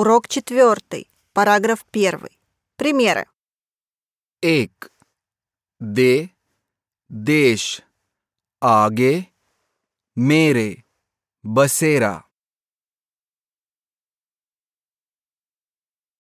Урок четвертый, параграф первый. Примеры. Эк, де, деш, аге, мере, басера.